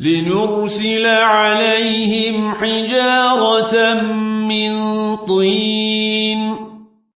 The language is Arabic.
لنرسل عليهم حجارة من طين.